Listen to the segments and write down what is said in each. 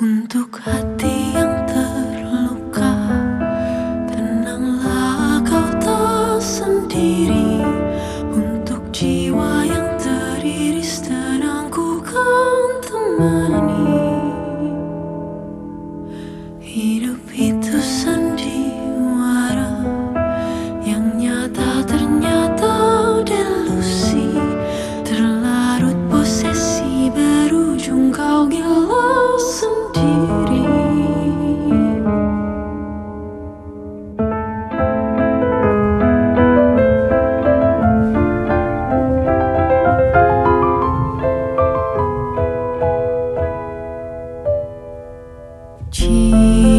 Untuk hati yang 情。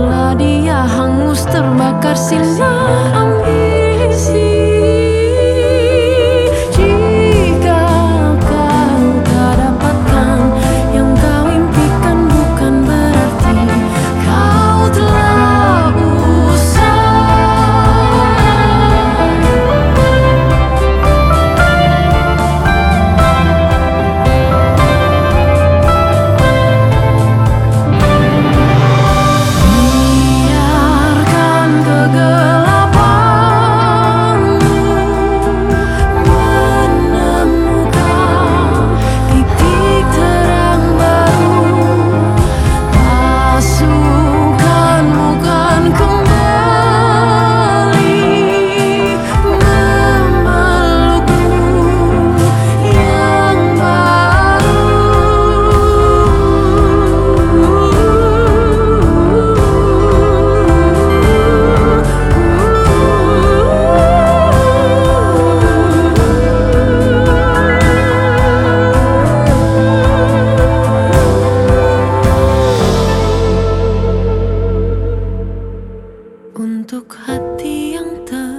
Kala dia hangus terbakar sinar ambisi. untuk hati yang tak